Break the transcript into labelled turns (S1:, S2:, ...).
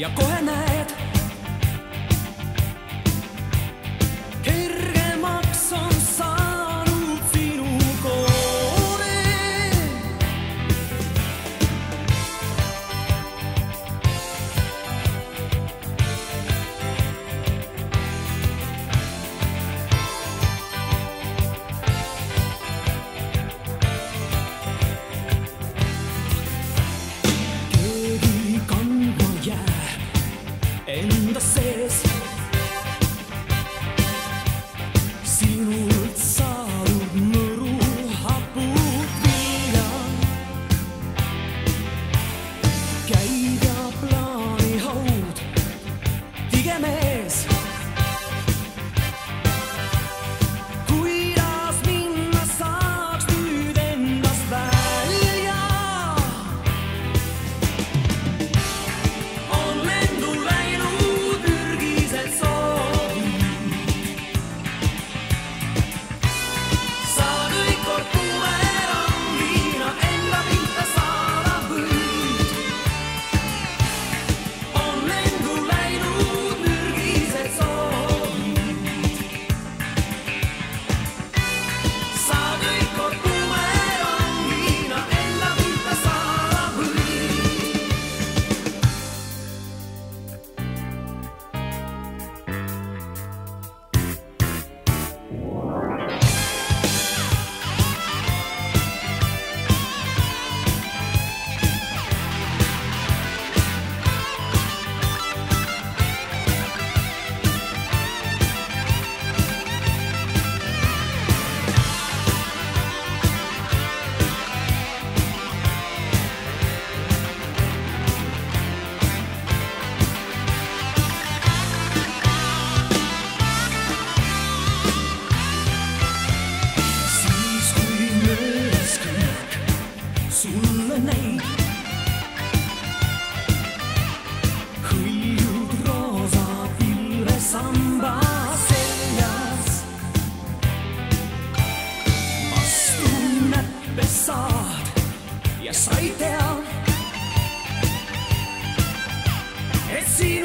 S1: やこへない egia zaitea Ezin